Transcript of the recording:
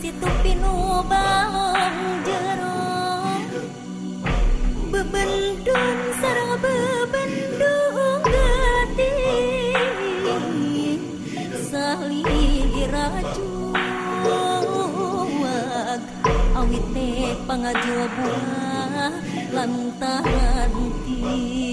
situ pinu balong jero bebendung sarang bebendung gati sali racuwag awit teh pangajoba lantaran ti